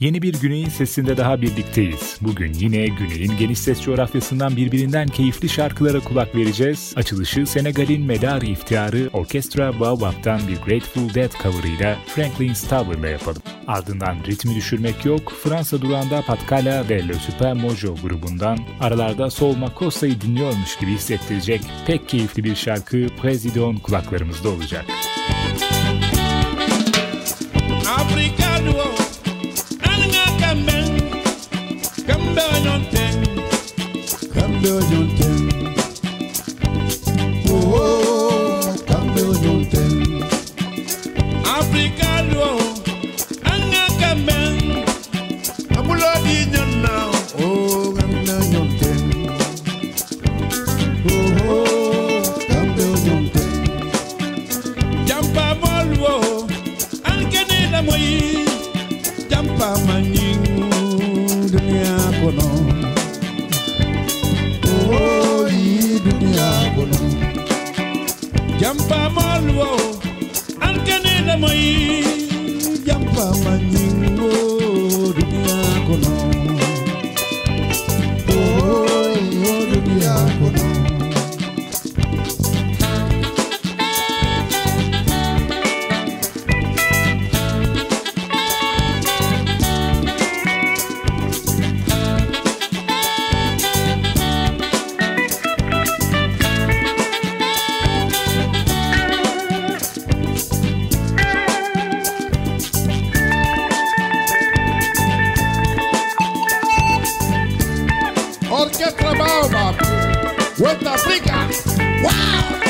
Yeni bir Güney'in sesinde daha birlikteyiz. Bugün yine Güney'in geniş ses coğrafyasından birbirinden keyifli şarkılara kulak vereceğiz. Açılışı Senegal'in medar iftiharı Orkestra Baobab'dan bir Grateful Dead cover'ıyla Franklin Stauber'la yapalım. Ardından ritmi düşürmek yok, Fransa durağında Patkala ve Le Super Mojo grubundan aralarda Sol Makosa'yı dinliyormuş gibi hissettirecek pek keyifli bir şarkı Presidon kulaklarımızda olacak. junte, come do junte. Orquestra Baobab, West Africa. ¡Wow!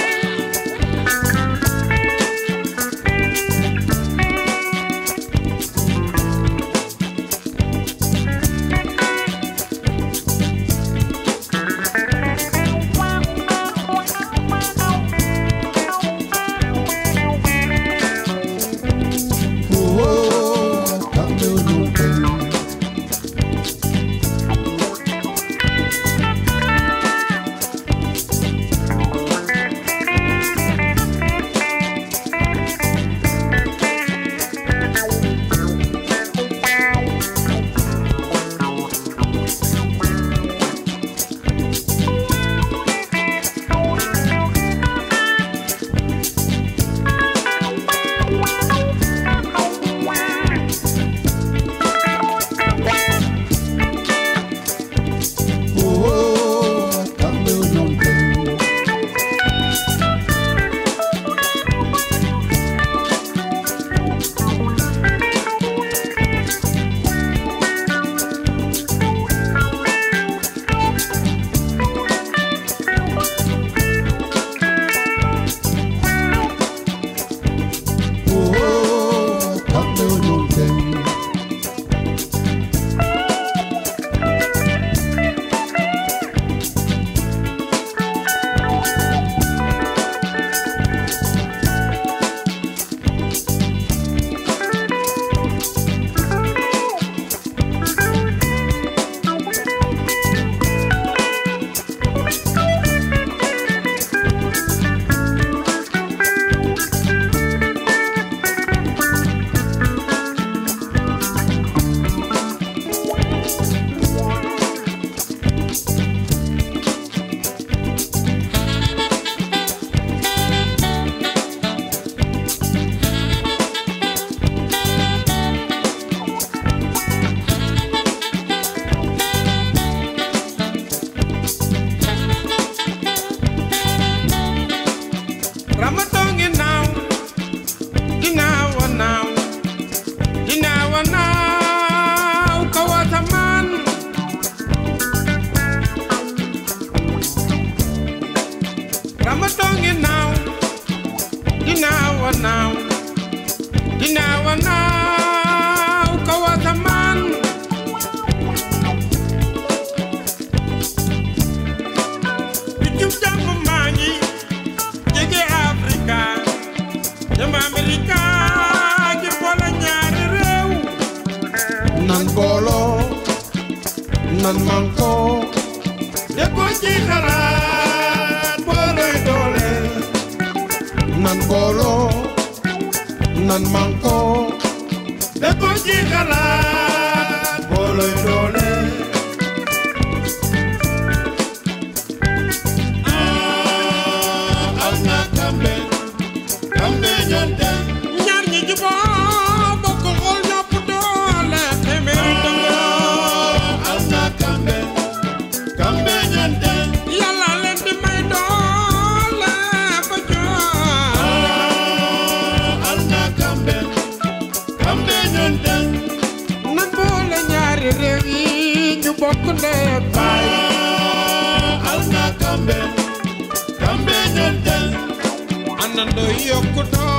and you could.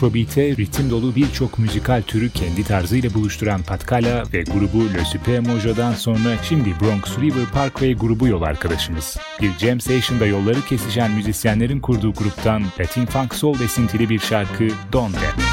Afrobeat'e ritim dolu birçok müzikal türü kendi tarzıyla buluşturan Patkala ve grubu Le Super Mojo'dan sonra şimdi Bronx River Parkway grubu yol arkadaşımız. Bir jam session'da yolları kesişen müzisyenlerin kurduğu gruptan Latin Funk Soul esintili bir şarkı Donde.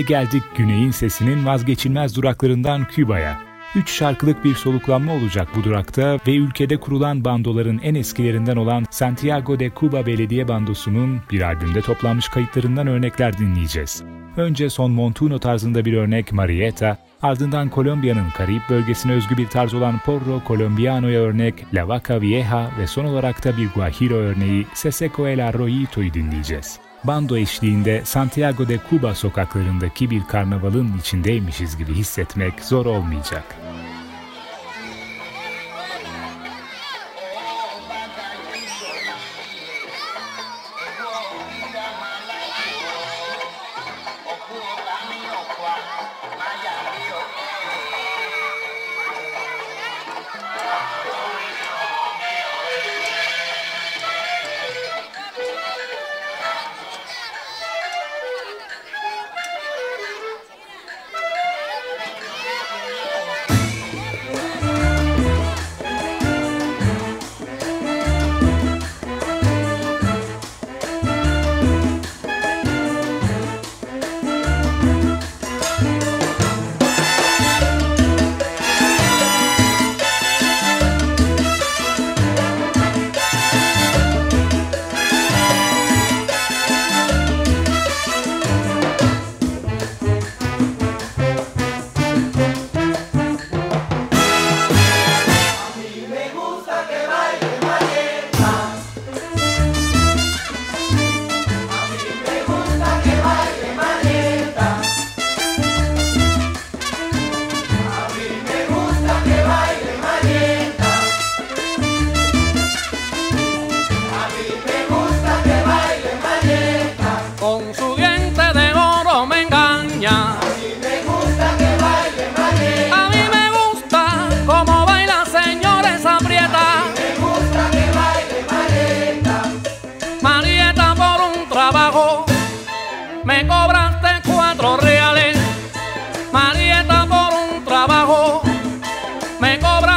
Ve geldik Güney'in sesinin vazgeçilmez duraklarından Küba'ya. Üç şarkılık bir soluklanma olacak bu durakta ve ülkede kurulan bandoların en eskilerinden olan Santiago de Cuba Belediye Bandosu'nun bir albümde toplanmış kayıtlarından örnekler dinleyeceğiz. Önce son Montuno tarzında bir örnek Marietta, ardından Kolombiya'nın Karayip bölgesine özgü bir tarz olan Porro Colombiano'ya örnek La Vaca Vieja ve son olarak da bir Guajiro örneği Seseco el Arroyito'yu dinleyeceğiz bando eşliğinde Santiago de Cuba sokaklarındaki bir karnavalın içindeymişiz gibi hissetmek zor olmayacak.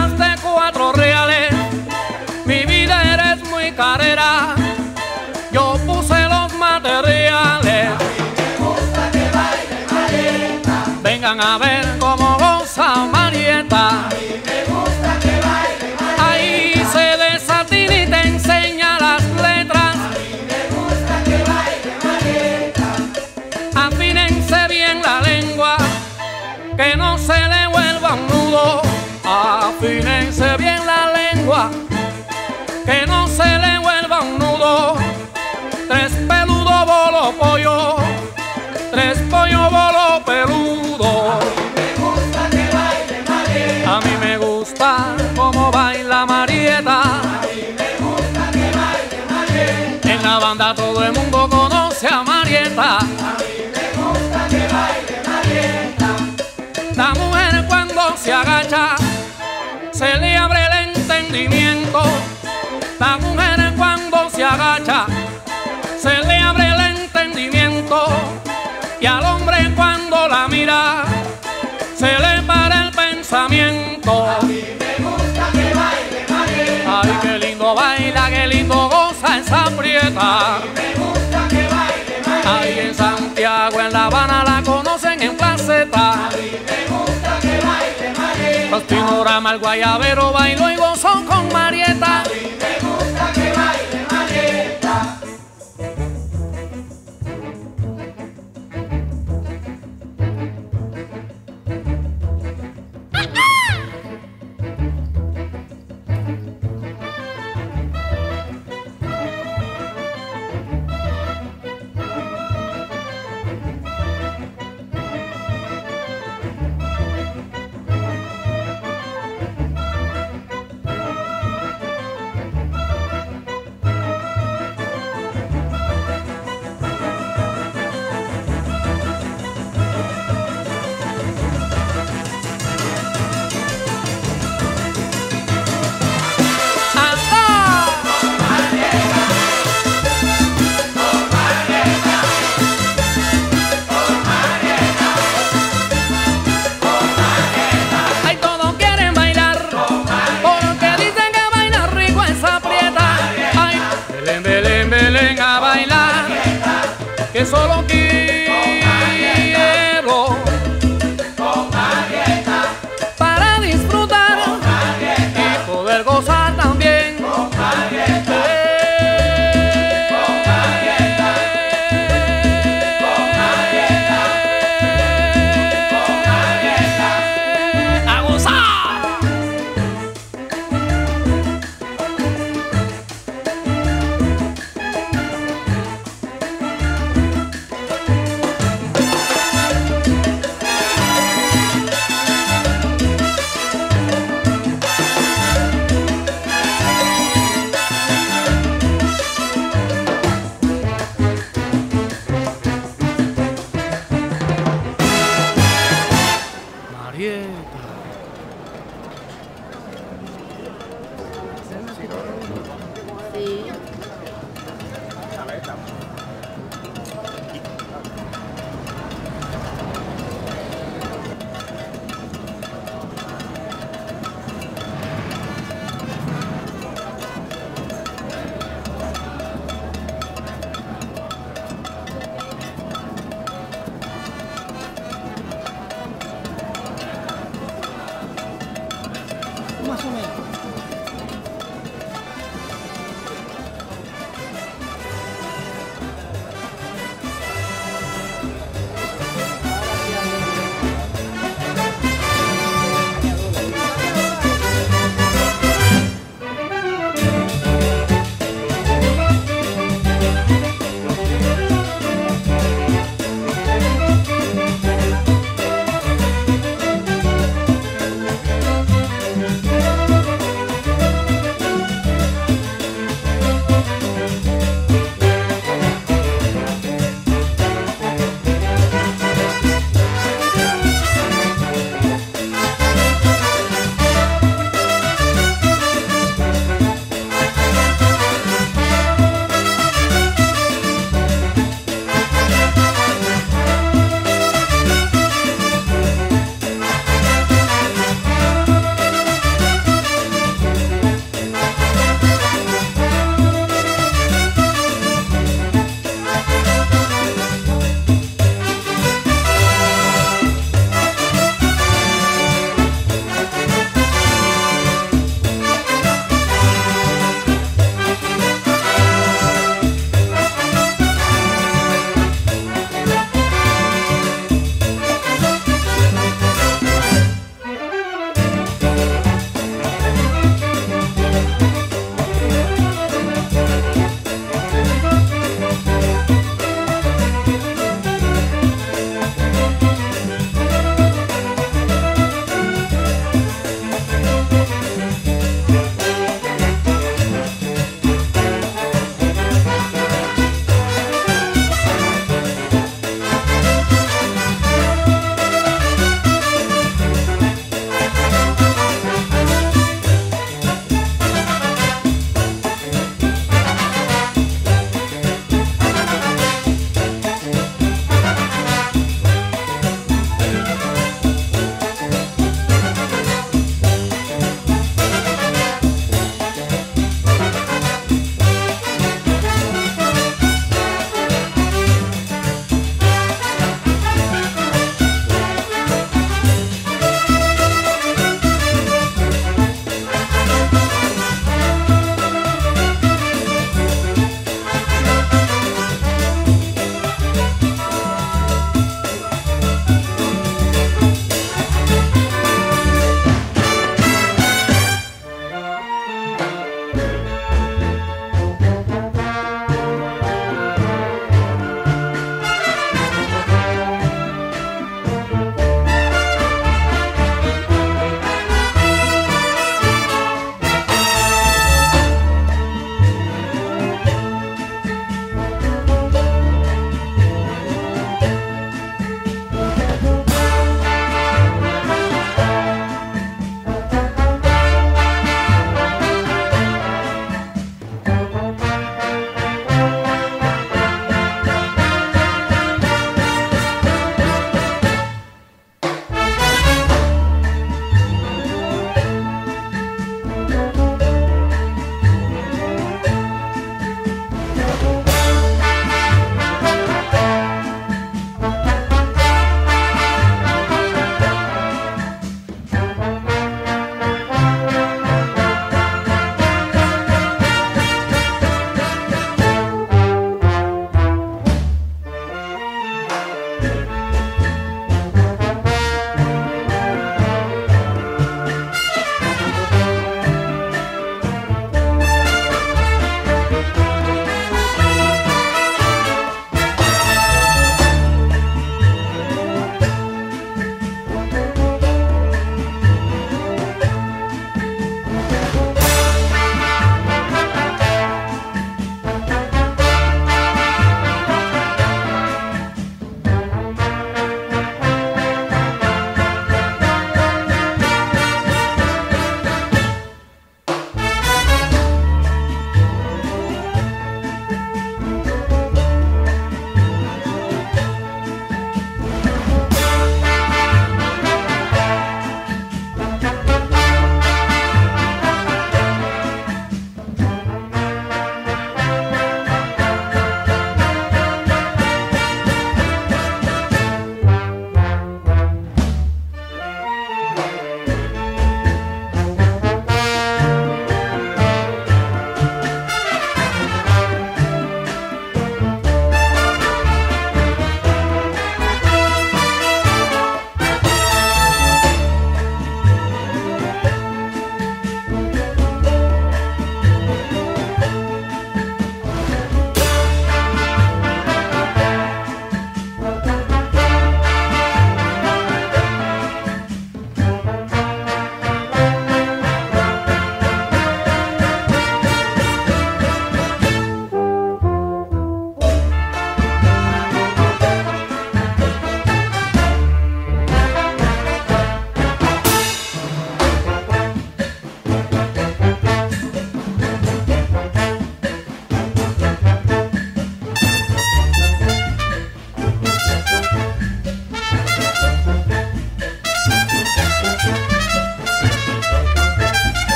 Me cobraste cuatro reales, mi vida eres muy carera. Bien la lengua, que no se le vuelva un nudo. Tres peludo bolo pollo, tres pollo bolo peludo. A mí me gusta cómo baila Marieta. En la banda todo el mundo conoce a Marieta. danza. me gusta que baile, baile. Ahí en Santiago, en La Habana la conocen en placeta. A mí me gusta que baile, baile. Pastinora, el guayabero, bailó y gozó con Marieta.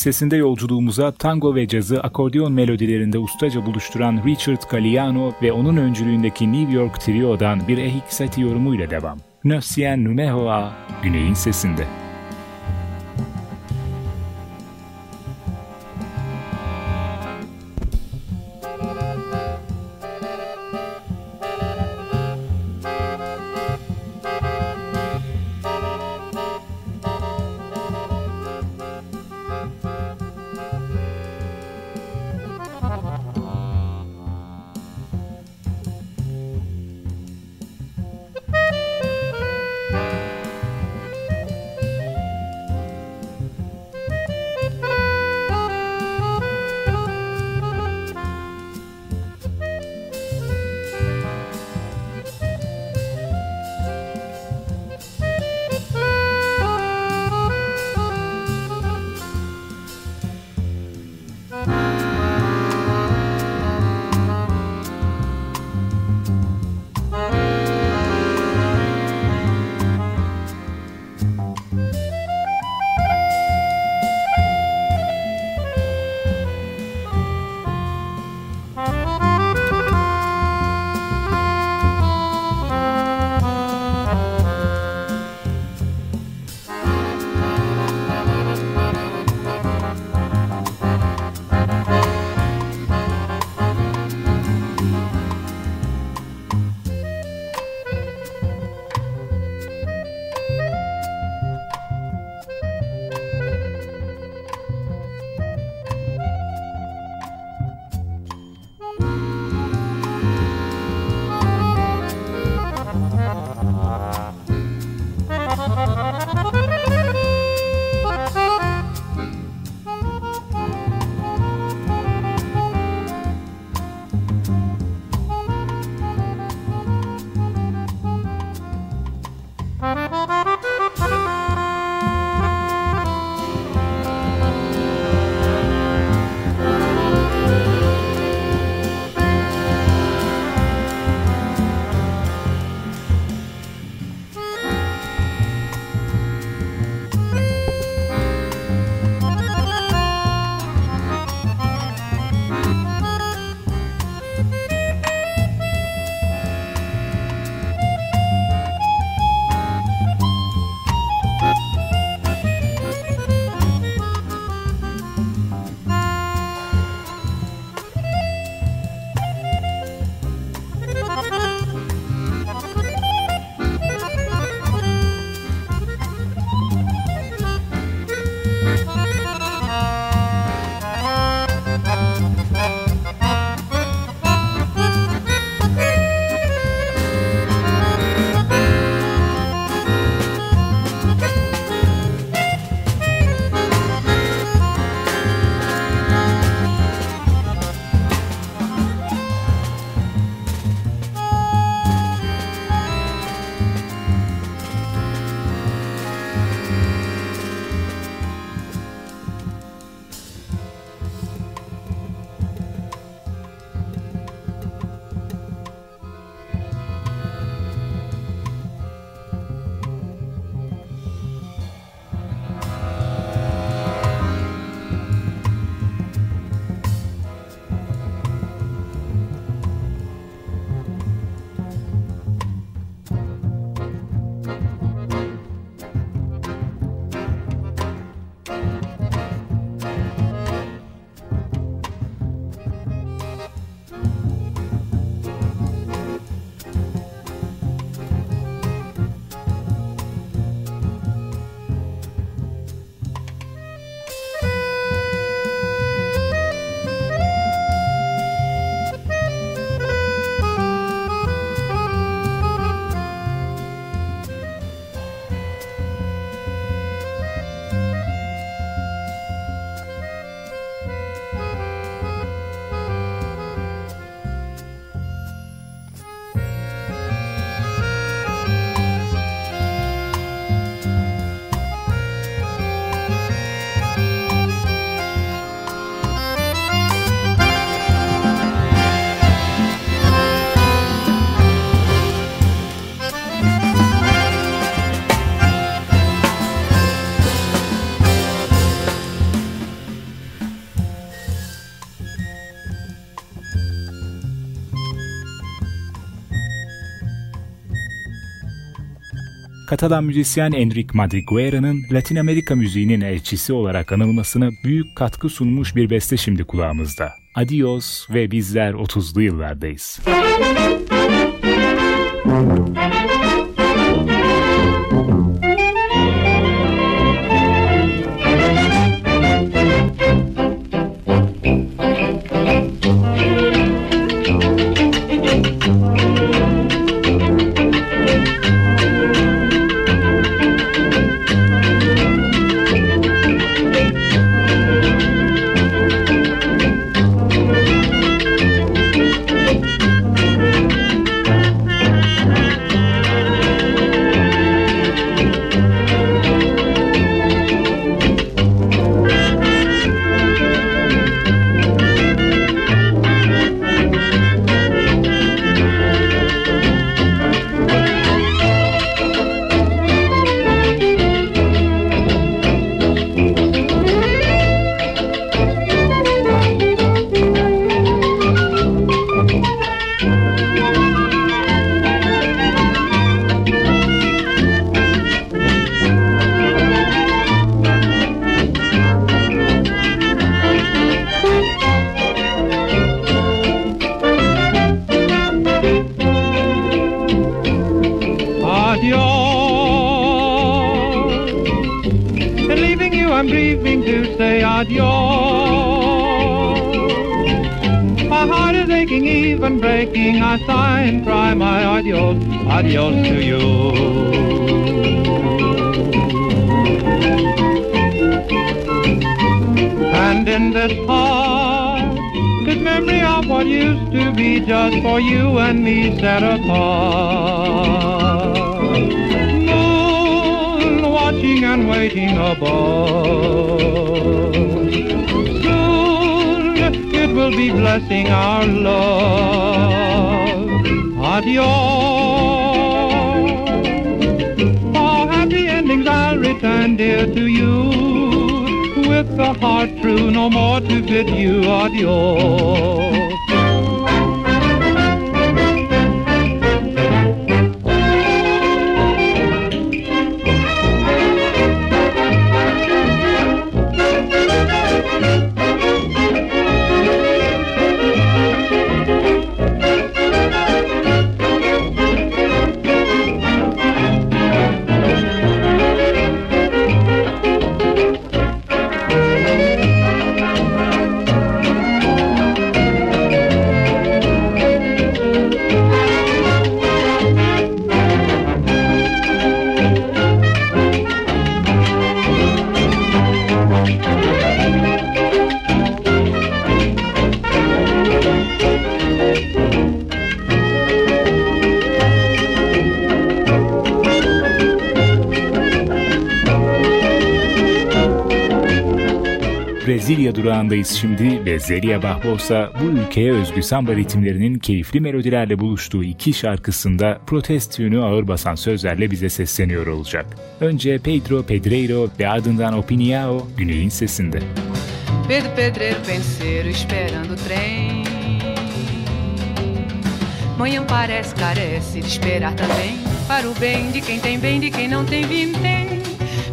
Sesinde yolculuğumuza tango ve cazı akordeon melodilerinde ustaca buluşturan Richard Galliano ve onun öncülüğündeki New York Trio'dan bir Ehik Sati yorumuyla devam. Nösien Numeho A, Güney'in sesinde. Katalan müzisyen Enric Madriguera'nın Latin Amerika müziğinin elçisi olarak anılmasına büyük katkı sunmuş bir beste şimdi kulağımızda. Adios ve bizler 30'lu yıllardayız. adios. And leaving you, I'm grieving to say adios. My heart is aching, even breaking. I sigh and cry my adios, adios to you. And in this heart, this memory of what used to be just for you and me set apart. Moon watching and waiting above. Soon it will be blessing our love. Adios. For happy endings I'll return dear to you. With a heart true, no more to bid you adios. Brezilya durağındayız şimdi ve Zeria Barbosa bu ülkeye özgü samba ritimlerinin keyifli melodilerle buluştuğu iki şarkısında protest yönü ağır basan sözlerle bize sesleniyor olacak. Önce Pedro Pedreiro ve ardından Opinião Güney'in sesinde. Pedro Pedreiro penseiro esperando trem Manhã parece carece de esperar também Para o bem de quem tem bem, de quem não tem vintém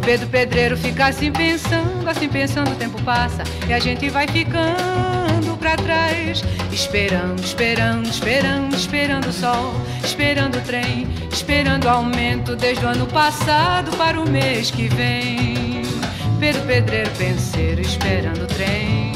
Pedro Pedreiro fica assim pensando, assim pensando, o tempo passa e a gente vai ficando pra trás. Esperando, esperando, esperando, esperando o sol, esperando o trem, esperando o aumento desde o ano passado para o mês que vem. Pedro Pedreiro penseiro esperando o trem.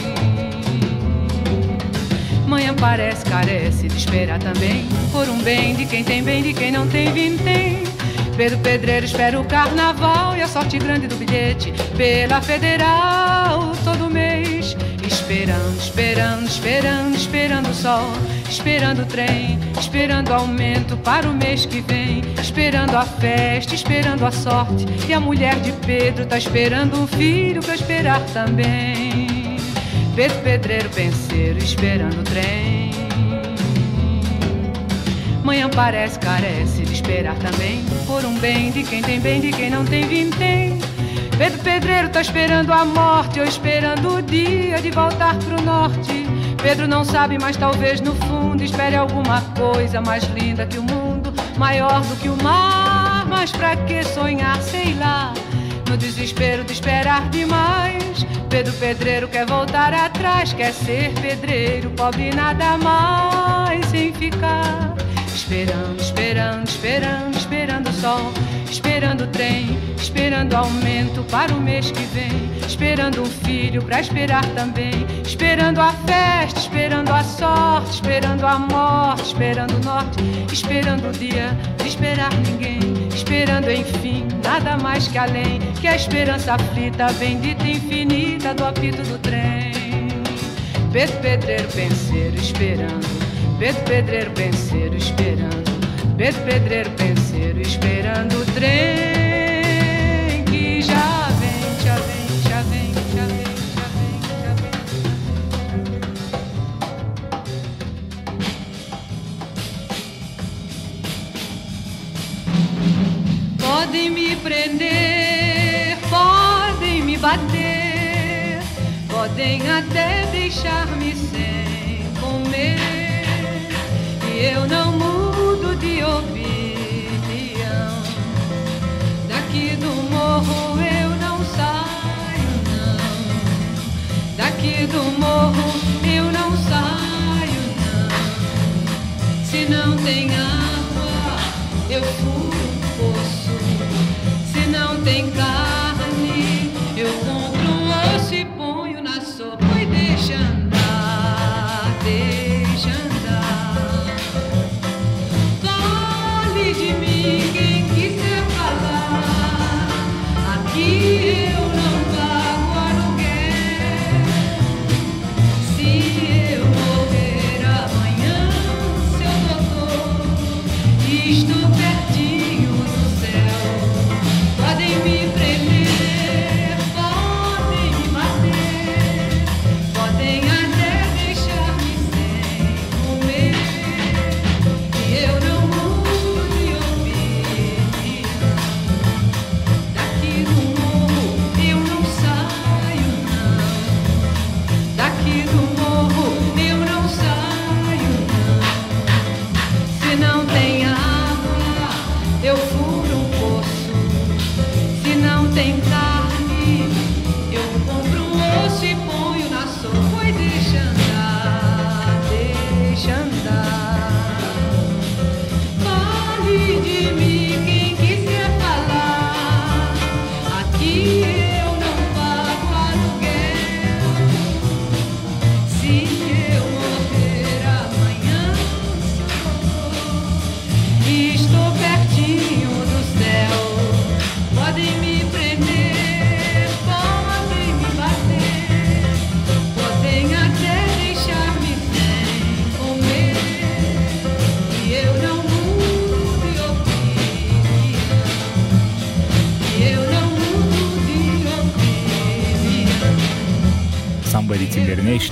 Manhã parece carece de esperar também por um bem de quem tem bem, de quem não tem vintém. Pedro Pedreiro espera o carnaval e a sorte grande do bilhete pela federal todo mês. Esperando, esperando, esperando, esperando o sol, esperando o trem, esperando aumento para o mês que vem, esperando a festa, esperando a sorte. E a mulher de Pedro tá esperando um filho para esperar também. Pedro Pedreiro penseiro esperando o trem. Manhã parece, carece de esperar também Por um bem de quem tem bem, de quem não tem vintém Pedro Pedreiro tá esperando a morte Ou esperando o dia de voltar pro norte Pedro não sabe, mas talvez no fundo Espere alguma coisa mais linda que o mundo Maior do que o mar Mas pra que sonhar, sei lá, no desespero de esperar demais? Pedro Pedreiro quer voltar atrás, quer ser pedreiro, pobre nada mais sem ficar. Esperando, esperando, esperando, esperando o sol, esperando o trem, esperando aumento para o mês que vem, esperando um filho para esperar também, esperando a festa, esperando a sorte, esperando a morte, esperando o norte, esperando o dia de esperar ninguém, esperando enfim nada mais que além. Que a esperança aflita, bendita e infinita do apito do trem. Pedro Pedreiro penseiro esperando Pedro Pedreiro penseiro esperando Pedro Pedreiro penseiro esperando o trem que já vem, já vem, já vem, já vem, já vem, já vem. Podem me prender, podem me bater, podem até deixar-me. E eu não mudo de opinião. Daqui do morro eu não saio, não. Daqui do morro eu não saio, não. Se não tem água, eu furo um poço. Se não tem carne,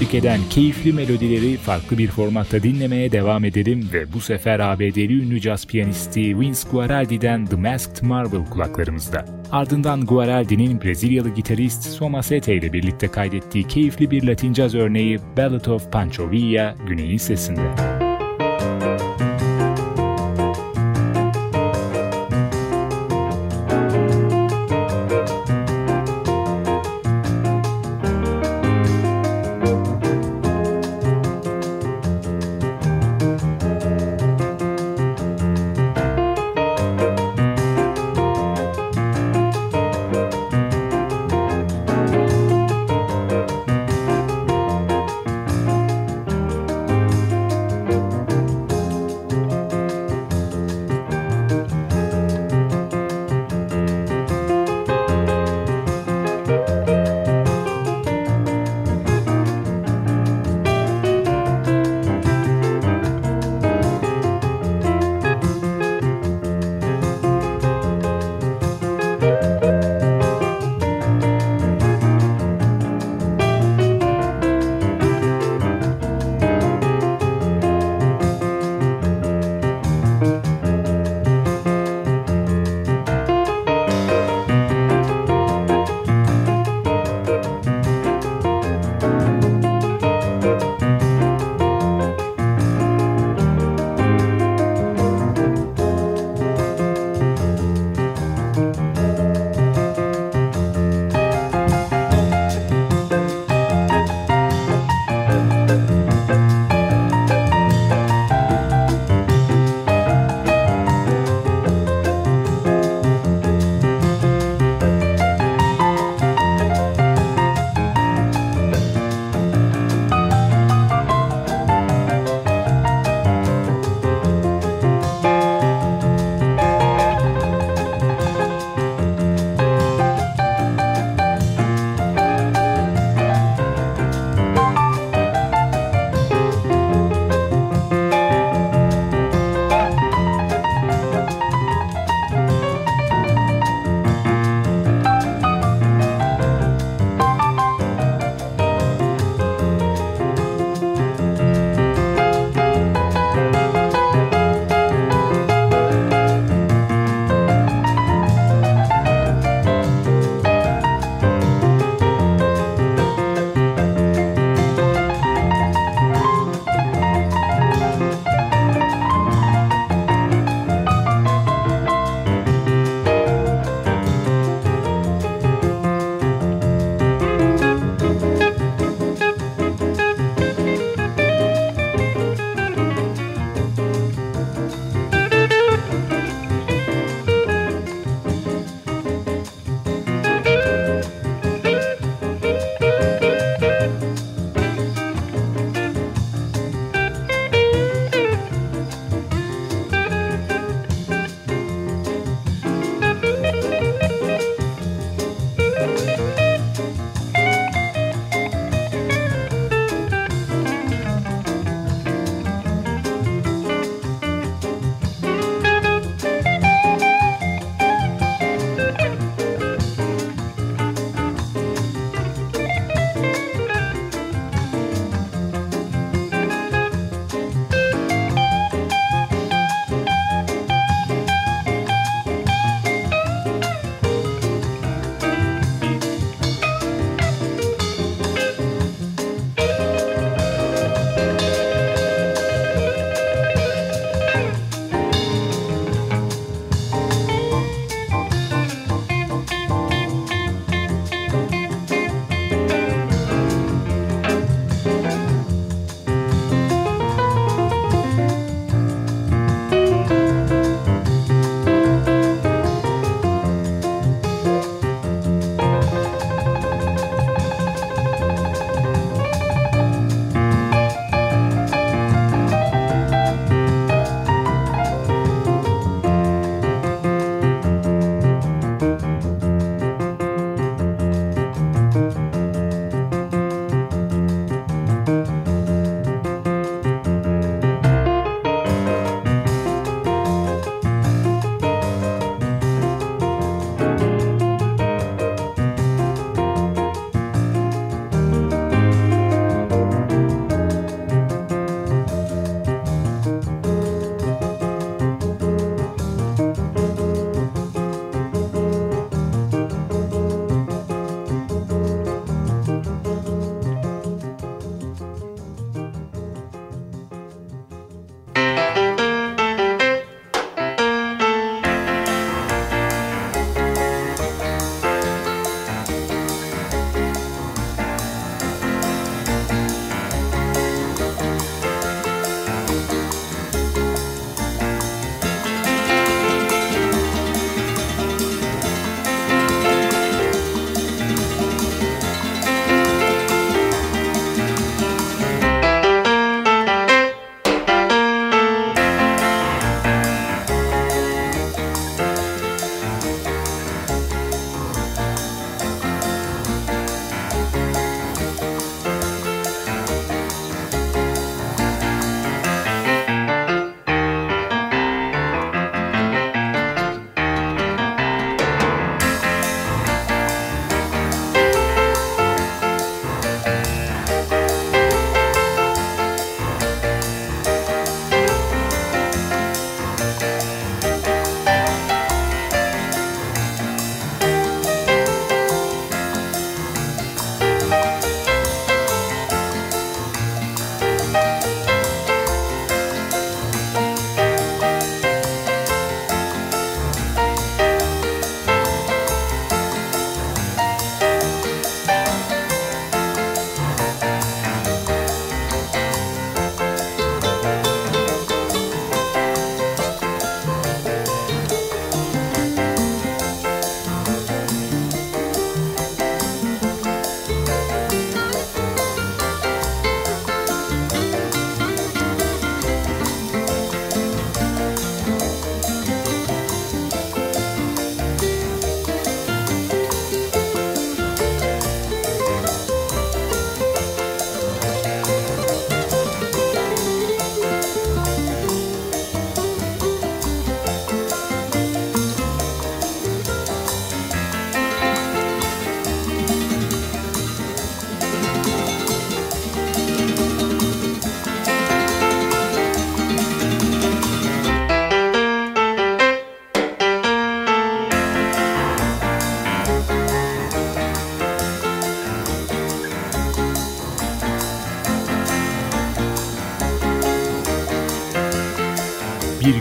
eşlik eden keyifli melodileri farklı bir formatta dinlemeye devam edelim ve bu sefer ABD'li ünlü caz piyanisti Vince Guaraldi'den The Masked Marvel kulaklarımızda. Ardından Guaraldi'nin Brezilyalı gitarist Soma Sete ile birlikte kaydettiği keyifli bir Latin caz örneği Ballad of Pancho Villa Güney'in sesinde.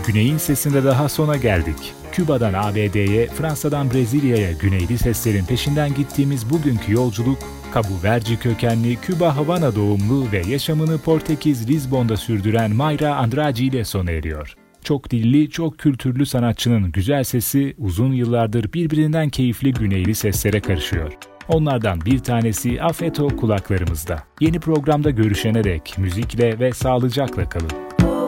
Güney'in sesinde daha sona geldik. Küba'dan ABD'ye, Fransa'dan Brezilya'ya güneyli seslerin peşinden gittiğimiz bugünkü yolculuk, Cabo Verde kökenli Küba Havana doğumlu ve yaşamını Portekiz Lizbon'da sürdüren Mayra Andrade ile sona eriyor. Çok dilli, çok kültürlü sanatçının güzel sesi uzun yıllardır birbirinden keyifli güneyli seslere karışıyor. Onlardan bir tanesi Afeto kulaklarımızda. Yeni programda görüşene dek müzikle ve sağlıcakla kalın. Oh,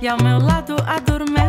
e ao meu lado adormece.